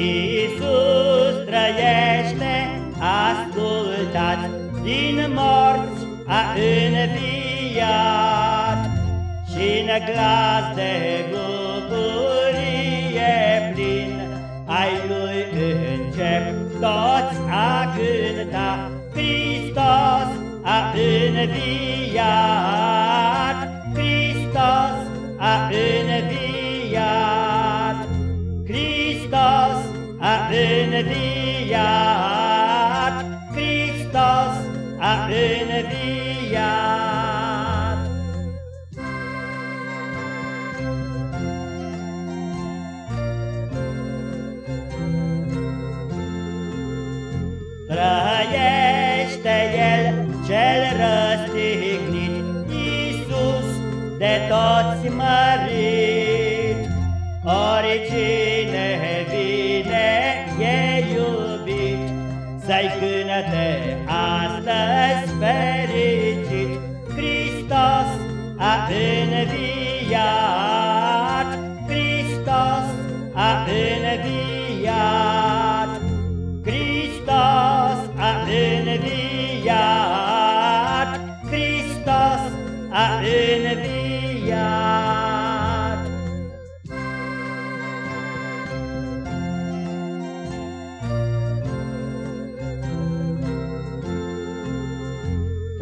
Iisus trăiește, ascultați, din morți a înviat. Și în glas de bucurie plin ai lui încep toți a cânta Hristos a înviat, înviat. Trăiește El cel răstignit, Iisus de toți mărit, Să-i cânete astăzi fericit, Hristos a înviat,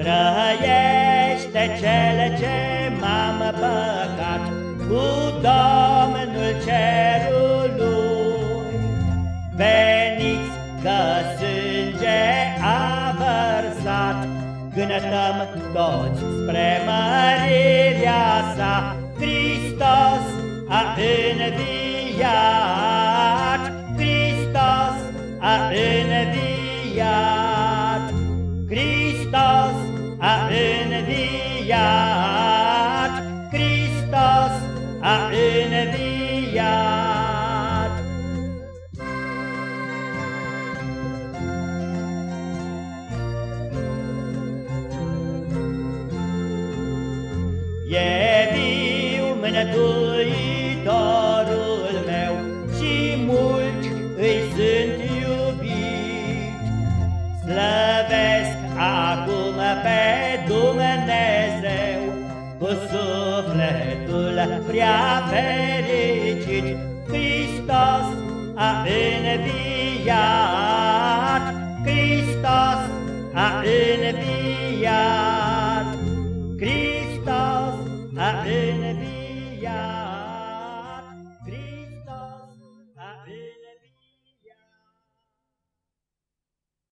Trăiește cel ce m-am păcat cu Domnul cerului. Veniți că sânge a vărsat, Cântăm toți spre mărirea sa, Hristos a înviat, a înviat. E viu Mântuitorul meu și mult îi sunt iubit. Slăvesc sufletul prea fericit. Hristos a înviat, Hristos a înviat.